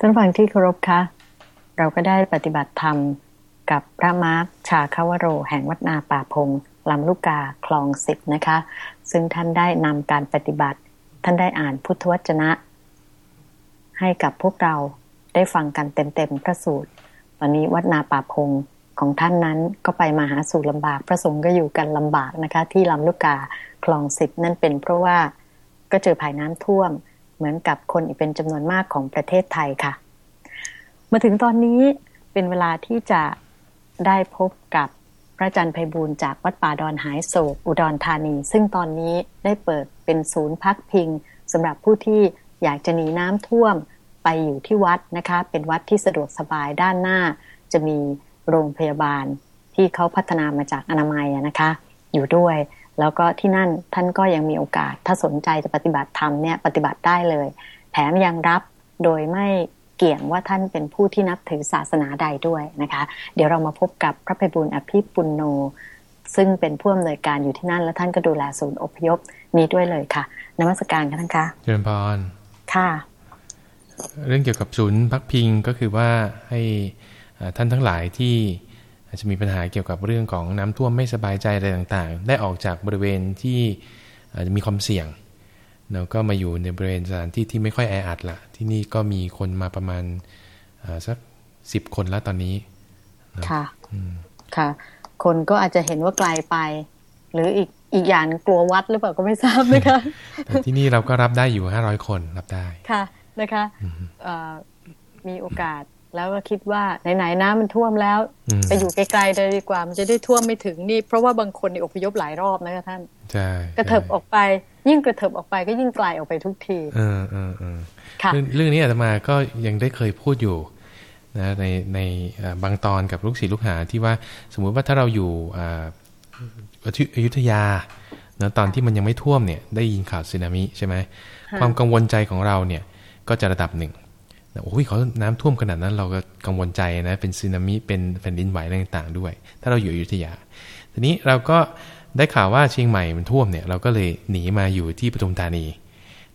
ท่านฟังที่เคารพคะ เราก็ได้ปฏิบัติธรรมกับพระมาร์คชาคาวโร แห่งวัดนาป่าพงลำลูกกาคลองสิบนะคะ ซึ่งท่านได้นำการปฏิบัติ ท่านได้อ่านพุทธวจนะ ให้กับพวกเราได้ฟังกันเต็มๆพระสูตรตอนนี้วัดนาป่าพงของท่านนั้นก็ไปมาหาสู่ลำบาก พระสงฆ์ก็อยู่กันลำบากนะคะ ที่ลำลูกกาคลองสิบนั่นเป็นเพราะว่าก็เจอภัยน้ำท่วม เหมือนกับคนอีกเป็นจำนวนมากของประเทศไทยค่ะ มาถึงตอนนี้เป็นเวลาที่จะได้พบกับพระอาจารย์ไพบูลจากวัดป่าดอนหายโศกอุดรธานี ซึ่งตอนนี้ได้เปิดเป็นศูนย์พักพิงสำหรับผู้ที่อยากจะหนีน้ำท่วมไปอยู่ที่วัดนะคะ เป็นวัดที่สะดวกสบายด้านหน้า จะมีโรงพยาบาลที่เขาพัฒนามาจากอนามัยนะคะ อยู่ด้วย แล้วก็ที่นั่นท่านก็ยังมีโอกาส ถ้าสนใจจะปฏิบัติธรรมเนี่ยปฏิบัติได้เลย แถมยังรับโดยไม่เกี่ยงว่าท่านเป็นผู้ที่นับถือศาสนาใดด้วยนะคะ เดี๋ยวเรามาพบกับพระภัยบุญอภิปุณโน ซึ่งเป็นผู้อำนวยการอยู่ที่นั่น และท่านก็ดูแลศูนย์อพยพนี้ด้วยเลยค่ะนมัสการกันท่านคะเจริญพรค่ะ เรื่องเกี่ยวกับศูนย์พักพิงก็คือว่าให้อ่าท่านทั้งหลายที่ อาจจะมีปัญหาเกี่ยวกับเรื่องของน้ำท่วมไม่สบายใจอะไรต่างๆ ได้ออกจากบริเวณที่อาจจะมีความเสี่ยงแล้วก็มาอยู่ในบริเวณสถานที่ที่ไม่ค่อยแออัดละที่นี่ก็มีคนมาประมาณอ่าสักสิบคนแล้วตอนนี้ค่ะอืมค่ะ คนก็อาจจะเห็นว่าไกลไป หรืออีกอีกอย่างกลัววัดหรือเปล่าก็ไม่ทราบนะคะแต่ที่นี่เราก็รับได้อยู่500คนรับได้ค่ะนะคะอืมเอ่อมีโอกาส แล้วก็คิดว่าไหนๆน้ำมันท่วมแล้วอืมไปอยู่ไกลๆเลยดีกว่า มันจะได้ท่วมไม่ถึงนี่ เพราะว่าบางคนในอพยพหลายรอบนะคะท่านใช่กระเถิบออกไป ยิ่งกระเถิบออกไปก็ยิ่งไกลออกไปทุกทีเออเออเออค่ะเรื่องเรื่องนี้อาตมาก็ยังได้เคยพูดอยู่นะในในเอ่อบางตอนกับลูกศิษย์ลูกหาที่ว่าสมมุติว่าถ้าเราอยู่อ่าอยุอยุธยานะตอนที่มันยังไม่ท่วมเนี่ยได้ยินข่าวสึนามิใช่ไหมค่ะความกังวลใจของเราเนี่ยก็จะระดับหนึ่งนะ โอ้ยเขาน้ำท่วมขนาดนั้นเราก็กังวลใจนะ เป็นสึนามิ เป็นแผ่นดินไหวอะไรต่างๆด้วย ถ้าเราอยู่อยุธยา ทีนี้เราก็ได้ข่าวว่าเชียงใหม่มันท่วมเนี่ย เราก็เลยหนีมาอยู่ที่ปทุมธานี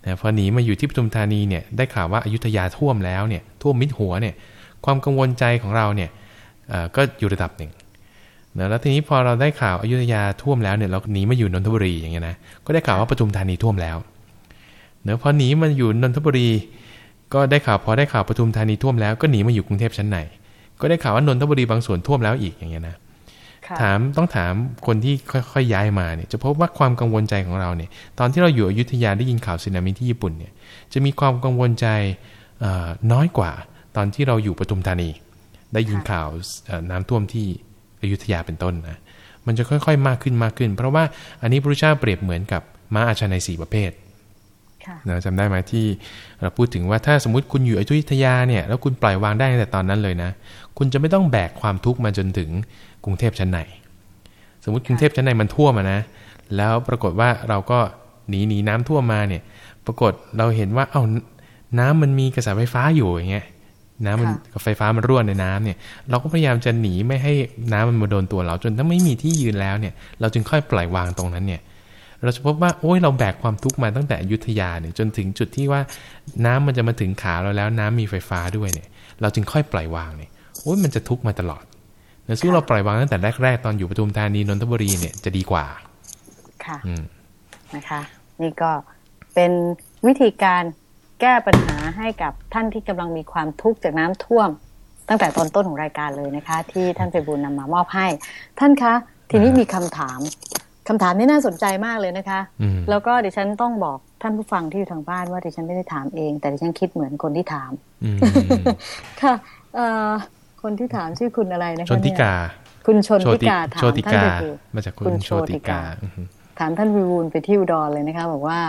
นะพอหนีมาอยู่ที่ปทุมธานีเนี่ย ได้ข่าวว่าอายุทยาท่วมแล้วเนี่ย ท่วมมิดหัวเนี่ย ความกังวลใจของเราเนี่ยก็อยู่ระดับหนึ่งนะแล้วทีนี้พอเราได้ข่าวอายุทยาท่วมแล้วเนี่ย เราหนีมาอยู่นนทบุรีอย่างเงี้ยนะ ก็ได้ข่าวว่าปทุมธานีท่วมแล้วเนอะพอหนีมาอยู่นนทบุรี ก็ได้ข่าวพอได้ข่าวปทุมธานีท่วมแล้วก็หนีมาอยู่กรุงเทพชั้นในก็ได้ข่าวว่านนทบุรีบางส่วนท่วมแล้วอีกอย่างเงี้ยนะค่ะถามต้องถามคนที่ค่อยๆย้ายมาเนี่ยจะพบว่าความกังวลใจของเราเนี่ย ตอนที่เราอยู่อยุธยาได้ยินข่าวสึนามิที่ญี่ปุ่นเนี่ย จะมีความกังวลใจเอ่อน้อยกว่า ตอนที่เราอยู่ปทุมธานี ได้ยินข่าวเอ่อน้ำท่วมที่อยุธยาเป็นต้นนะมันจะค่อยๆ มากขึ้นมากขึ้น เพราะว่าอันนี้พระพุทธเจ้าเปรียบเหมือนกับม้าอาชาในสี่ประเภท ค่ะนะจำได้ไหมที่เราพูดถึงว่าถ้าสมมติคุณอยู่อยุธยาเนี่ยแล้วคุณปล่อยวางได้ตั้งแต่ตอนนั้นเลยนะ คุณจะไม่ต้องแบกความทุกข์มาจนถึงกรุงเทพชั้นในสมมติกรุงเทพชั้นในมันท่วมอะนะ แล้วปรากฏว่าเราก็หนีหนีน้ำท่วมมาเนี่ย ปรากฏเราเห็นว่าเอ้าน้ำมันมีกระแสไฟฟ้าอยู่อย่างเงี้ยน้ำมันค่ะกับไฟฟ้ามันรั่วในน้ำเนี่ย เราก็พยายามจะหนีไม่ให้น้ำมันมาโดนตัวเราจนถ้าไม่มีที่ยืนแล้วเนี่ย เราจึงค่อยปล่อยวางตรงนั้นเนี่ย เราจะพบว่าโอ้ยเราแบกความทุกข์มาตั้งแต่อยุธยาเนี่ยจนถึงจุดที่ว่าน้ำมันจะมาถึงขาเราแล้วน้ำมีไฟฟ้าด้วยเนี่ย เราจึงค่อยปล่อยวางเนี่ยโอ้ยมันจะทุกข์มาตลอดแต่สู้เราปล่อยวางตั้งแต่แรกๆตอนอยู่ปทุมธานีนนทบุรีเนี่ยจะดีกว่า ค่ะอืมนะคะ นี่ก็เป็นวิธีการแก้ปัญหาให้กับท่านที่กำลังมีความทุกข์จากน้ำท่วม ตั้งแต่ตอนต้นของรายการเลยนะคะ ที่ท่านไปบุญนำมามอบให้ ท่านคะ ทีนี้มีคำถาม คำถามนี้น่าสนใจมากเลยนะคะอืมแล้วก็ดิฉันต้องบอกท่านผู้ฟังที่อยู่ทางบ้านว่าดิฉันไม่ได้ถามเอง แต่ดิฉันคิดเหมือนคนที่ถามอืมค่ะเอ่อคนที่ถามชื่อคุณอะไรนะคะชนทิกาเนี่ยคุณชนทิกาถามโชติท่านกาไปบุญมาจากคุคุณณโชโชติติกากาอือฮึถามท่านวิบูลย์ไปที่อุดรเลยนะคะบอกว่า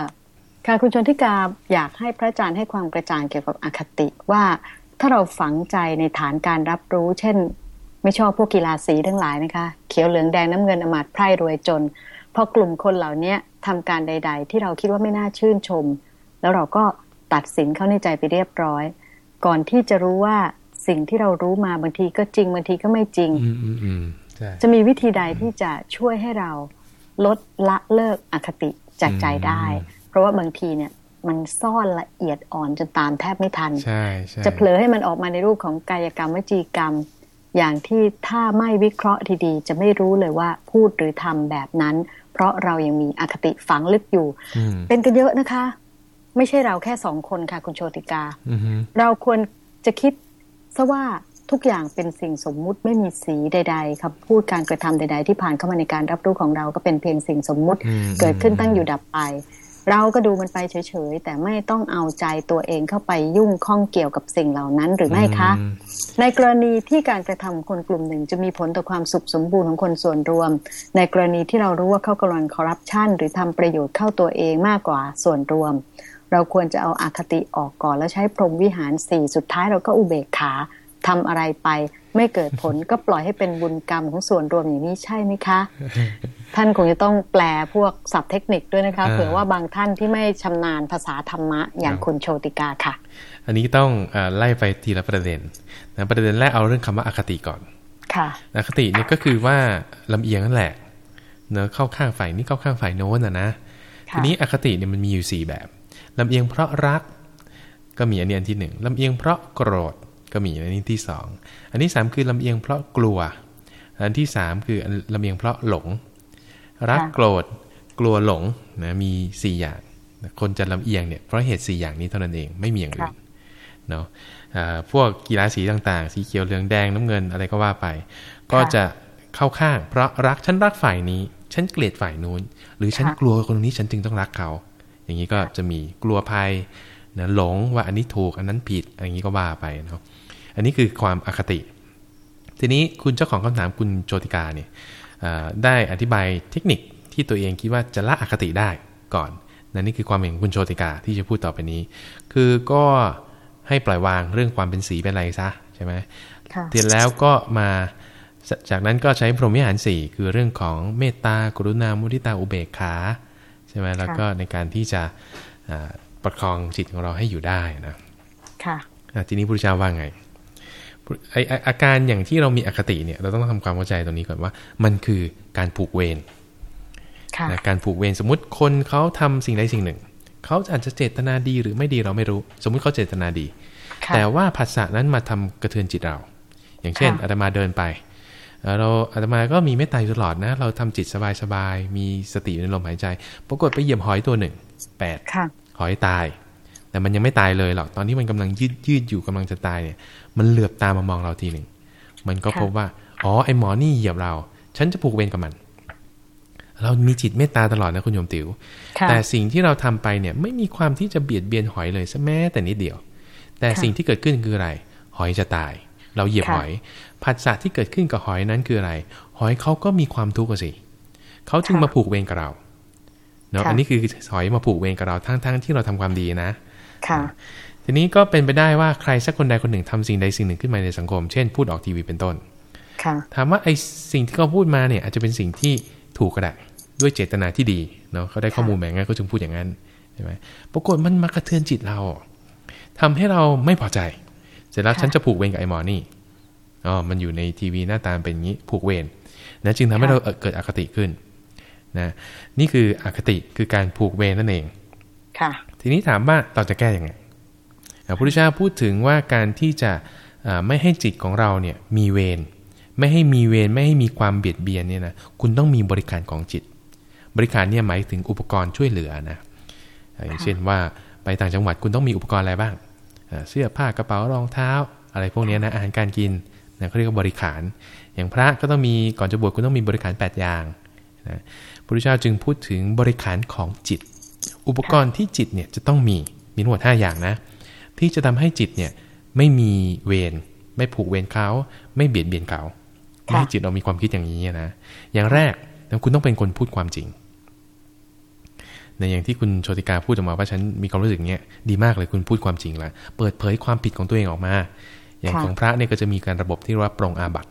ค่ะคุณชนทิกาอยากให้พระอาจารย์ให้ความกระจ่างเกี่ยวกับอคติว่าถ้าเราฝังใจในฐานการรับรู้ เช่น ไม่ชอบพวกกีฬาสีทั้งหลายนะคะ เขียวเหลืองแดงน้ำเงินอมาตย์ไพร่รวยจน พอกลุ่มคนเหล่านี้ทำการใด ๆ ที่เราคิดว่าไม่น่าชื่นชม แล้วเราก็ตัดสินเข้าในใจไปเรียบร้อย ก่อนที่จะรู้ว่าสิ่งที่เรารู้มาบางทีก็จริงบางทีก็ไม่จริงอืมอืมอืมใช่จะมีวิธีใดที่จะช่วยให้เราลดละเลิกอคติจากใจได้ เพราะว่าบางทีเนี่ยมันซ่อนละเอียดอ่อนจนตามแทบไม่ทันใช่ใช่จะเผลอให้มันออกมาในรูปของกายกรรมวจีกรรม อย่างที่ถ้าไม่วิเคราะห์ดีๆจะไม่รู้เลยว่าพูดหรือทำแบบนั้น เพราะเรายังมีอคติฝังลึกอยู่อืมเป็นกันเยอะนะคะ ไม่ใช่เราแค่สองคนค่ะ คุณโชติกาอือฮึเราควรจะคิดซะว่าทุกอย่างเป็นสิ่งสมมุติไม่มีสีใดๆครับพูดการกระทำใด ๆ ที่ผ่านเข้ามาในการรับรู้ของเราก็เป็นเพียงสิ่งสมมุติอืมเกิดขึ้นตั้งอยู่ดับไป เราก็ดูมันไปเฉยๆ แต่ไม่ต้องเอาใจตัวเองเข้าไปยุ่งข้องเกี่ยวกับสิ่งเหล่านั้นหรือไม่คะอืมในกรณีที่การกระทำของคนกลุ่มหนึ่งจะมีผลต่อความสุขสมบูรณ์ของคนส่วนรวม ในกรณีที่เรารู้ว่าเขากำลังคอร์รัปชันหรือทำประโยชน์เข้าตัวเองมากกว่าส่วนรวม เราควรจะเอาอาคติออกก่อนแล้วใช้พรหมวิหารสี่สุดท้ายเราก็อุเบกขา ทำอะไรไป ไม่เกิดผลก็ปล่อยให้เป็นบุญกรรมของส่วนรวมอย่างนี้ใช่ไหมคะ ท่านคงจะต้องแปลพวกศัพท์เทคนิคด้วยนะคะอ่าเผื่อว่าบางท่านที่ไม่ชำนาญภาษาธรรมะอย่างครับคุณโชติกาค่ะ อันนี้ต้องเอ่อไล่ไปทีละประเด็นนะประเด็นแรกเอาเรื่องคำว่าอคติก่อนค่ะอคติเนี่ยก็คือว่าลำเอียงนั่นแหละเนอะเข้าข้างฝ่ายนี้เข้าข้างฝ่ายโน้นนะนะค่ะทีนี้อคติเนี่ยมันมีอยู่สี่แบบลำเอียงเพราะรัก ก็มีอันนี้อันที่หนึ่งลำเอียงเพราะโกรธ ก็มีอันนี้ที่สองอันที่สามคือลำเอียงเพราะกลัว อันที่สามคือลำเอียงเพราะหลง รักค่ะโกรธกลัวหลงนะมีสี่อย่าง คนจะลำเอียงเนี่ยเพราะเหตุสี่อย่างนี้เท่านั้นเองไม่มีอย่างอื่นเนาะอ่าพวกกีฬาสีต่างๆ สีเขียวเหลืองแดงน้ำเงินอะไรก็ว่าไป ก็จะเข้าข้าง เพราะรักฉันรักฝ่ายนี้ ฉันเกลียดฝ่ายนู้น หรือฉันค่ะกลัวคนนี้ฉันจึงต้องรักเขา อย่างนี้ก็จะมีกลัวภัยนะหลงว่าอันนี้ถูกอันนั้นผิด อย่างนี้ก็ว่าไปเนาะ อันนี้คือความอคติ ทีนี้คุณเจ้าของคำถามคุณโจติกาเนี่ยอ่าได้อธิบายเทคนิคที่ตัวเองคิดว่าจะละอคติได้ก่อนนะนี่คือความเห็นของคุณโชติกาที่จะพูดต่อไปนี้ คือก็ให้ปล่อยวางเรื่องความเป็นสีเป็นอะไรซะใช่ไหมค่ะเสร็จแล้วก็มาจากนั้นก็ใช้พรหมวิหารสี่คือเรื่องของเมตตากรุณามุทิตาอุเบกขาใช่ไหมแล้วก็ในการที่จะอ่าประคองจิตของเราให้อยู่ได้นะค่ะอะทีนี้พระพุทธเจ้าว่าไง ไอไอ้อาการอย่างที่เรามีอคติเนี่ย เราต้องทำความเข้าใจตรงนี้ก่อนว่า มันคือการผูกเวรค่ะนะการผูกเวรสมมติคนเขาทำสิ่งใดสิ่งหนึ่ง เขาอาจจะเจตนาดีหรือไม่ดีเราไม่รู้ สมมุติเขาเจตนาดีค่ะแต่ว่าผัสสะนั้นมาทำกระเทือนจิตเรา อย่างเช่นค่ะอาตมาเดินไปเอ่อเราอาตมาก็มีเมตตาอยู่ตลอดนะ เราทำจิตสบายๆมีสติอยู่ในลมหายใจ ปรากฏไปเหยียบหอยตัวหนึ่งแปดค่ะหอยตาย แต่มันยังไม่ตายเลยหรอก ตอนที่มันกำลังยืดยืดอยู่กำลังจะตายเนี่ย มันเหลือบตามามองเราทีหนึ่ง มันก็ค่ะพบว่า อ๋อ ไอหมอนี่เหยียบเรา ฉันจะผูกเวรกับมัน เรามีจิตเมตตาตลอดนะคุณโยมติว๋วค่ะแต่สิ่งที่เราทำไปเนี่ย ไม่มีความที่จะเบียดเบียนหอยเลยสักแม้แต่นิดเดียว แต่ค่ะสิ่งที่เกิดขึ้นคืออะไร หอยจะตาย เราเหยียบค่ะหอย ผัสสะที่เกิดขึ้นกับหอยนั้นคืออะไร หอยเขาก็มีความทุกข์อะสิ เขาจึงค่ะมาผูกเวรกับเรา เนาะค่ะอันนี้คือหอยมาผูกเวรกับเราทั้งๆที่เราทำความดีนะ ค่ะ ทีนี้ก็เป็นไปได้ว่าใครสักคนใดคนหนึ่งทำสิ่งใดสิ่งหนึ่งขึ้นมาในสังคม เช่นพูดออกทีวีเป็นต้น ค่ะ ถามว่าไอ้สิ่งที่เขาพูดมาเนี่ย อาจจะเป็นสิ่งที่ถูกก็ได้ด้วยเจตนาที่ดีเนาะเขาได้ข้อมูลแบบนั้นก็จึงพูดอย่างนั้นใช่ไหมปรากฏมันมากระเทือนจิตเราทำให้เราไม่พอใจ เสร็จแล้วค่ะฉันจะผูกเวรกับไอ้หมอนี่อ๋อมันอยู่ในทีวีหน้าตาเป็นอย่างนี้ผูกเวรนะจึงทำให้เราเอ่อเกิดอคติขึ้นนะนี่คืออคติคือการผูกเวรนั่นเอง ค่ะ ทีนี้ถามว่าเราจะแก้ยังไงพระพุทธเจ้าพูดถึงว่าการที่จะไม่ให้จิตของเราเนี่ยมีเวรไม่ให้มีเวรไม่ให้มีความเบียดเบียนเนี่ยนะคุณต้องมีบริการของจิต บริการเนี่ยหมายถึงอุปกรณ์ช่วยเหลือนะอย่างเช่นว่าไปต่างจังหวัดคุณต้องมีอุปกรณ์อะไรบ้างเสื้อผ้ากระเป๋ารองเท้า อะไรพวกนี้นะอาหารการกินนะเขาเรียกว่าบริขาร อย่างพระก็ต้องมีก่อนจะบวชคุณต้องมีบริขาร 8 อย่างนะพระพุทธเจ้าจึงพูดถึงบริขารของจิต อุปกรณ์ที่จิตเนี่ยจะต้องมีมีทั้งหมด5อย่างนะ ที่จะทำให้จิตเนี่ยไม่มีเวรไม่ผูกเวรเขาไม่เบียดเบียนเขาไม่ให้จิตเรามีความคิดอย่างนี้นะอย่างแรกคุณต้องเป็นคนพูดความจริงในอย่างที่คุณโชติกาพูดออกมาว่าฉันมีความรู้สึกเนี้ยดีมากเลยคุณพูดความจริงละเปิดเผยความผิดของตัวเองออกมา อย่างของพระเนี่ยก็จะมีการระบบที่เรียกว่าปรงอาบัต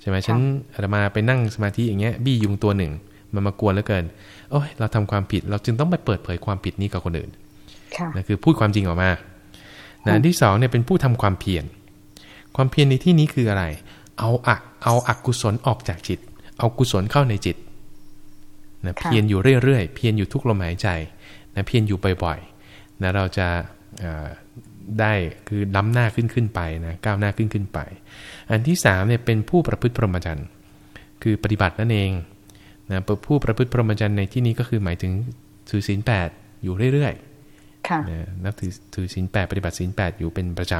ใช่ไหมฉันอาตมาไปนั่งสมาธิอย่างเงี้ยบี้ยุงตัวหนึ่ง มันมากวนเหลือเกินโอ้ยเราทำความผิด เราจึงต้องไปเปิดเผยความผิดนี้กับคนอื่นค่ะนะคือพูดความจริงออกมานะอันที่สองเนี่ยเป็นผู้ทำความเพียรความเพียรในที่นี้คืออะไร เอาอักเอาอักกุศลออกจากจิต เอากุศลเข้าในจิตนะค่ะเพียรอยู่เรื่อยๆ เพียรอยู่ทุกลมหายใจนะเพียรอยู่บ่อยๆนะเราจะได้คือล้ำหน้าขึ้นขึ้นไปนะก้าวหน้าขึ้นขึ้นไป อันที่สามเนี่ยเป็นผู้ประพฤติพรหมจรรย์คือปฏิบัตินั่นเอง นะผู้ประพฤติพรหมจรรย์ในที่นี้ก็คือหมายถึงถือศีลแปดอยู่เรื่อยๆนะนับถือถือศีลแปดปฏิบัติศีลแปดอยู่เป็นประจ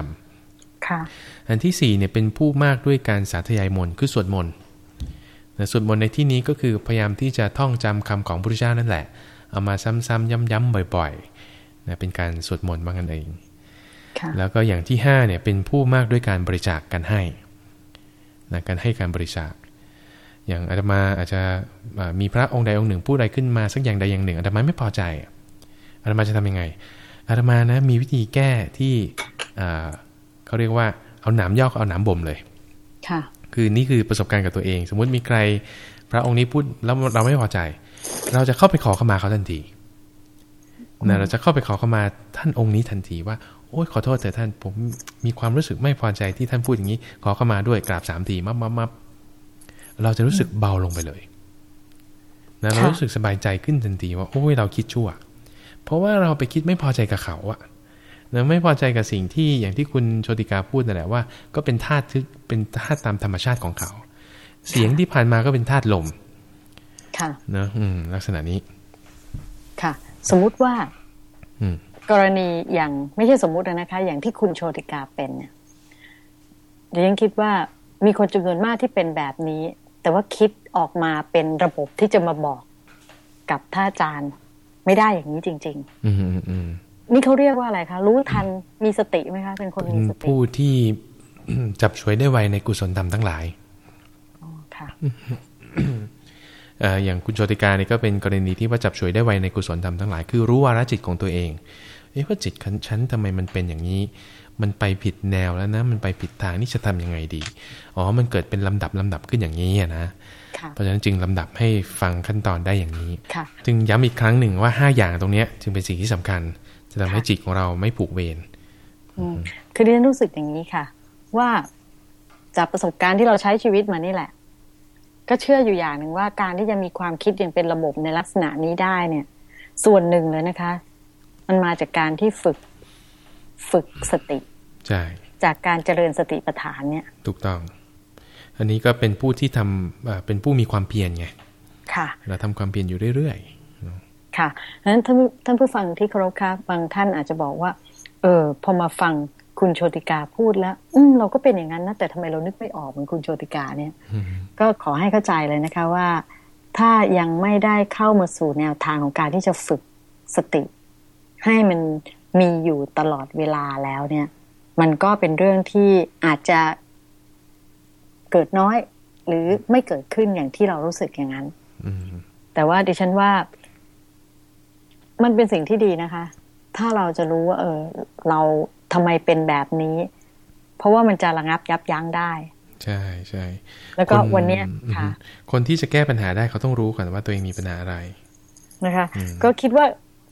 ำอันที่สี่เนี่ยเป็นผู้มากด้วยการสาธยายมนต์คือสวดมนต์นะสวดมนต์ในที่นี้ก็คือพยายามที่จะท่องจำคำของพระพุทธเจ้านั่นแหละ เอามาซ้ำๆย้ำๆบ่อยๆนะเป็นการสวดมนต์บ้างกันเองแล้วก็อย่างที่ห้าเนี่ยเป็นผู้มากด้วยการบริจาคกกันให้นะการให้การบริจาค อย่างอาตมาอาจจะมีพระองค์ใดองค์หนึ่งพูดอะไรขึ้นมาสักอย่างใดอย่างหนึ่งอาตมาไม่พอใจอาตมาจะทำยังไงอาตมานะมีวิธีแก้ที่เขาเรียกว่าเอาหนามยอกเอาหนามบ่มเลยค่ะคือนี่คือประสบการณ์กับตัวเอง สมมุติมีใคร พระองค์นี้พูดแล้วเราไม่พอใจ เราจะเข้าไปขอเข้ามาเขาทันทีนะเราจะเข้าไปขอเข้ามาท่านองค์นี้ทันทีว่าโอ้ยขอโทษแต่ท่านผมมีความรู้สึกไม่พอใจที่ท่านพูดอย่างนี้ ขอเข้ามาด้วยกราบสามทีมับมับมับ เราจะรู้สึกเบาลงไปเลยนะเรารู้สึกสบายใจขึ้นทันทีว่าโอ้ยเราคิดชั่ว เพราะว่าเราไปคิดไม่พอใจกับเขาอะนะไม่พอใจกับสิ่งที่อย่างที่คุณโชติกาพูดนั่นแหละว่า ก็เป็นธาตุเป็นธาตุตามธรรมชาติของเขา เสียงที่ผ่านมาก็เป็นธาตุลม ค่ะนะอืม ลักษณะนี้ ค่ะ สมมุติว่า อืม กรณีอย่างไม่ใช่สมมุตินะคะ อย่างที่คุณโชติกาเป็นเนี่ยเดี๋ยวยังคิดว่า มีคนจำนวนมากที่เป็นแบบนี้ แต่ว่าคิดออกมาเป็นระบบที่จะมาบอกกับท่าอาจารย์ไม่ได้อย่างนี้จริง ๆ อืมอืมนี่เขาเรียกว่าอะไรคะ รู้ทันมีสติไหมคะ เป็นคนมีสติ ผู้ที่จับช่วยได้ไวในกุศลธรรมทั้งหลายอ๋อค่ะอย่างคุณโชติกาเนี่ยก็เป็นกรณีที่ว่าจับช่วยได้ไวในกุศลธรรมทั้งหลาย คือรู้วาระจิตของตัวเองเอ๊ะว่าจิตฉันทำไมมันเป็นอย่างนี้ มันไปผิดแนวแล้วนะ มันไปผิดทางนี่จะทํำยังไงดี อ๋อ มันเกิดเป็นลำดับลำดับขึ้นอย่างนี้นะ เพราะฉะนั้นจึงลำดับให้ฟังขั้นตอนได้อย่างนี้ จึงย้ำอีกครั้งหนึ่งว่าห้าอย่างตรงเนี้ย จึงเป็นสิ่งที่สำคัญ จะทำให้จิตของเราไม่ผูกเวรคือเรียนรู้สึกอย่างนี้ค่ะ ว่าจากประสบการณ์ที่เราใช้ชีวิตมานี่แหละ ก็เชื่ออยู่อย่างหนึ่งว่าการที่จะมีความคิดอย่างเป็นระบบในลักษณะนี้ได้เนี่ย ส่วนหนึ่งเลยนะคะ มันมาจากการที่ฝึกฝึกสติ ใช่จากการเจริญสติปัฏฐานเนี่ย ถูกต้อง อันนี้ก็เป็นผู้ที่ทำเป็นผู้มีความเพียรไงค่ะเราทำความเพียรอยู่เรื่อยๆค่ะดังนั้นท่านท่านผู้ฟังที่เคารพครับบางท่านอาจจะบอกว่า เออพอมาฟังคุณโชติกาพูดแล้ว อืมเราก็เป็นอย่างนั้นนะแต่ทำไมเรานึกไม่ออกเหมือนคุณโชติกาเนี่ย ก็ขอให้เข้าใจเลยนะคะว่า ถ้ายังไม่ได้เข้ามาสู่แนวทางของการที่จะฝึกสติ ให้มันมีอยู่ตลอดเวลาแล้วเนี่ย มันก็เป็นเรื่องที่อาจจะเกิดน้อย หรือไม่เกิดขึ้นอย่างที่เรารู้สึกอย่างนั้นแต่ว่าดิฉันว่า มันเป็นสิ่งที่ดีนะคะ ถ้าเราจะรู้ว่า เออ เราทำไมเป็นแบบนี้ เพราะว่ามันจะระงับยับยั้งได้ใช่ใช่แล้วก็วันเนี้ยค่ะ คนที่จะแก้ปัญหาได้เขาต้องรู้ก่อนว่าตัวเองมีปัญหาอะไรนะคะ ก็คิดว่า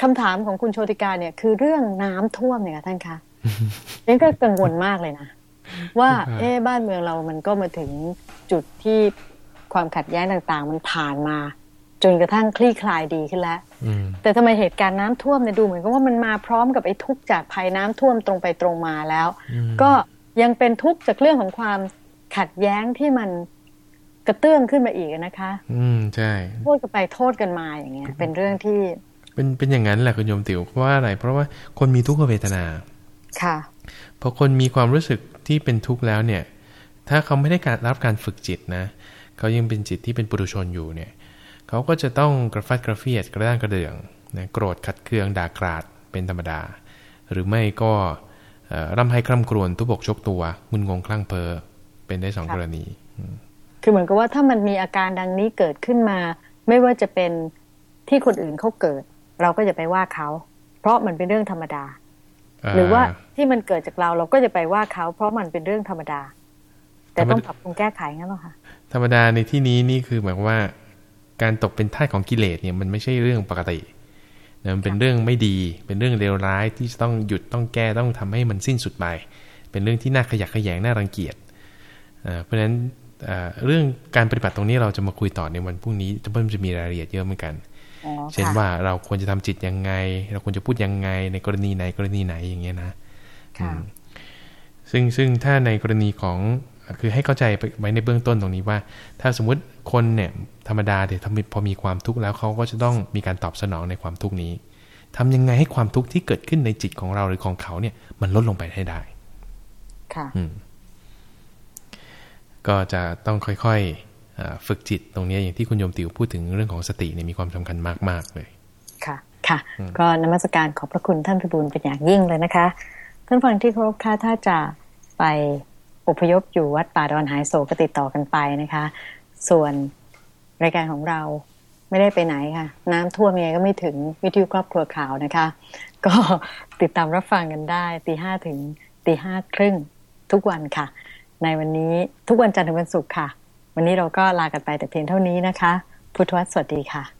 คำถามของคุณโชติกาเนี่ย คือเรื่องน้ำท่วมเนี่ยค่ะท่านคะ นี่ก็กังวลมากเลยนะ ว่าเอ๊บ้านเมืองเรามันก็มาถึงจุดที่ความขัดแย้งต่างๆ มันผ่านมา จนกระทั่งคลี่คลายดีขึ้นแล้วแต่ทำไมเหตุการณ์น้ำท่วมเนี่ยดูเหมือนกับว่ามันมาพร้อมกับไอ้ทุกข์จากภัยน้ำท่วมตรงไปตรงมาแล้ว ก็ยังเป็นทุกข์จากเรื่องของความขัดแย้งที่มันกระเตื้องขึ้นมาอีกนะคะ อืมใช่โทษกันไปโทษกันมาอย่างเงี้ย เป็นเรื่องที่ เป็นเป็นอย่างนั้นแหละคุณโยมติ๋วเพราะว่าอะไร เพราะว่าคนมีทุกขเวทนา ค่ะพอคนมีความรู้สึกที่เป็นทุกข์แล้วเนี่ย ถ้าเขาไม่ได้การรับการฝึกจิตนะ เขายังเป็นจิตที่เป็นปุถุชนอยู่เนี่ย เขาก็จะต้องกระฟัดกระเฟียดกระด้างกระเดื่องนะโกรธขัดเคืองด่ากราดเป็นธรรมดา หรือไม่ก็ร่ำให้คร่ำครวญทุบกชกตัวมึนงงคลั่งเพอเป็นได้สองกรณี คือเหมือนกับว่าถ้ามันมีอาการดังนี้เกิดขึ้นมา ไม่ว่าจะเป็นที่คนอื่นเขาเกิด เราก็จะไปว่าเขา เพราะมันเป็นเรื่องธรรมดา หรือว่าที่มันเกิดจากเราเราก็จะไปว่าเขาเพราะมันเป็นเรื่องธรรมดา แต่ต้องปรับปรุงแก้ไขงั้นหรอคะธรรมดาในที่นี้นี่คือหมายความว่า การตกเป็นท่าของกิเลสเนี่ยมันไม่ใช่เรื่องปกติมันเป็นเรื่องไม่ดี เป็นเรื่องเลวร้ายที่ต้องหยุดต้องแก้ต้องทำให้มันสิ้นสุดไป เป็นเรื่องที่น่าขยักขยงน่ารังเกียจเพราะฉะนั้นเรื่องการปฏิบัติตรงนี้เราจะมาคุยต่อในวันพรุ่งนี้จะเพิ่มจะมีรายละเอียดเยอะเหมือนกัน เช่นว่าเราควรจะทำจิตยังไง เราควรจะพูดยังไง ในกรณีไหนกรณีไหนอย่างเงี้ยนะซึ่งซึ่งถ้าในกรณีของคือให้เข้าใจไว้ในเบื้องต้นตรงนี้ว่า ถ้าสมมุติคนเนี่ยธรรมดาเดี๋ยวพอมีความทุกข์แล้วเขาก็จะต้องมีการตอบสนองในความทุกข์นี้ทำยังไงให้ความทุกข์ที่เกิดขึ้นในจิตของเราหรือของเขาเนี่ย มันลดลงไปให้ได้ ค่ะก็จะต้องค่อยๆ ฝึกจิตตรงนี้อย่างที่คุณโยมติวพูดถึงเรื่องของสติเนี่ยมีความสำคัญมาก ๆ เลย ค่ะ ค่ะ ก็นมัสการขอบพระคุณท่านพิบูลเป็นอย่างยิ่งเลยนะคะท่านฟังที่เคารพค่ะถ้าจะไปอพยพอยู่วัดป่าดอนหายโศก็ติดต่อกันไปนะคะ ส่วนรายการของเราไม่ได้ไปไหนค่ะ น้ำท่วมยังไงก็ไม่ถึงวิทยุครอบครัวข่าวนะคะ ก็ติดตามรับฟังกันได้ตีห้าถึงตีห้าครึ่งทุกวันค่ะ ในวันนี้ทุกวันจันทร์ถึงวันศุกร์ค่ะ วันนี้เราก็ลากันไปแต่เพียงเท่านี้นะคะ พุทธวัตรสวัสดีค่ะ